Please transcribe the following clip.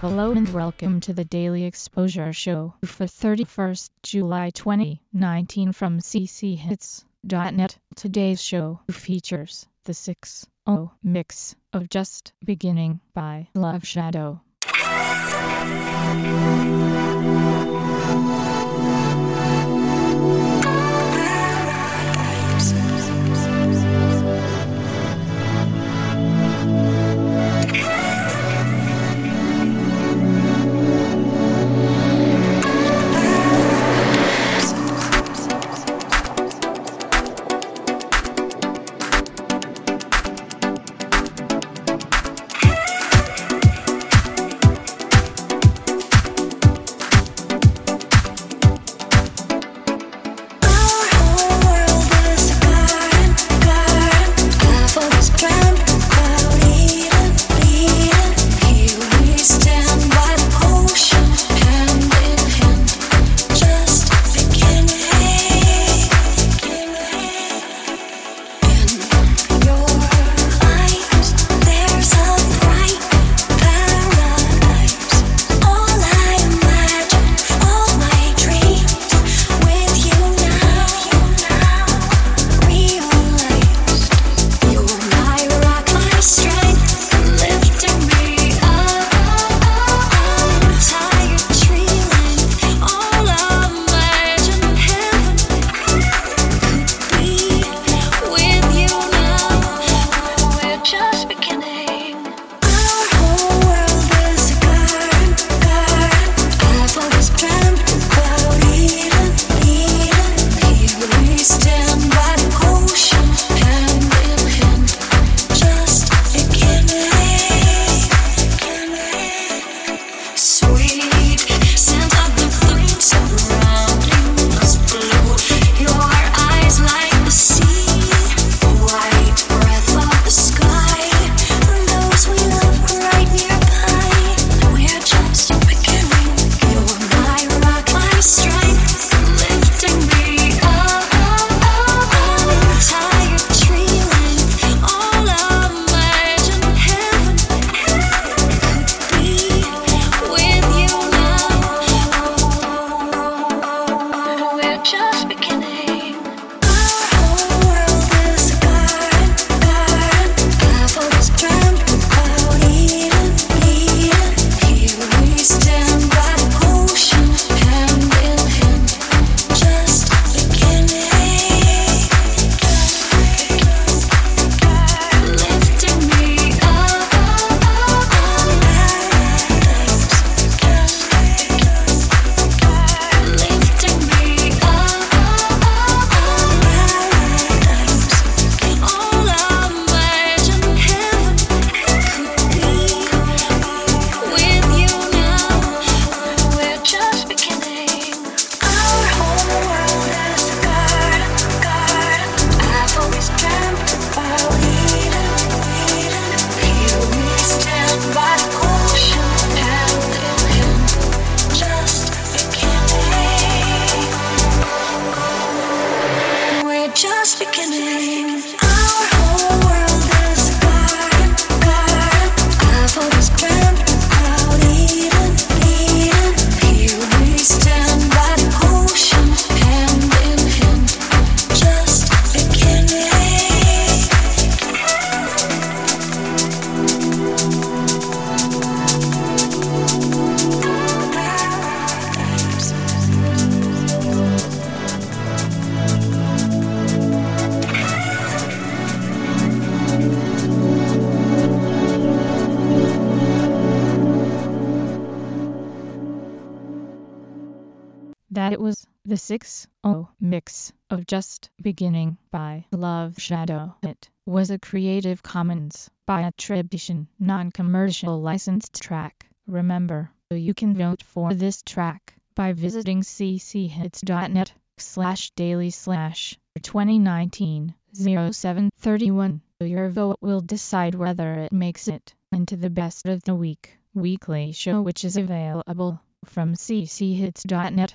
Hello and welcome to the Daily Exposure Show for 31st July 2019 from cchits.net. Today's show features the 6-0 mix of Just Beginning by Loveshadow. just beginning. That it was the 6-0 mix of Just Beginning by Loveshadow. It was a Creative Commons by attribution, non-commercial licensed track. Remember, you can vote for this track by visiting cchits.net slash daily slash 2019 0731. Your vote will decide whether it makes it into the best of the week weekly show which is available from cchits.net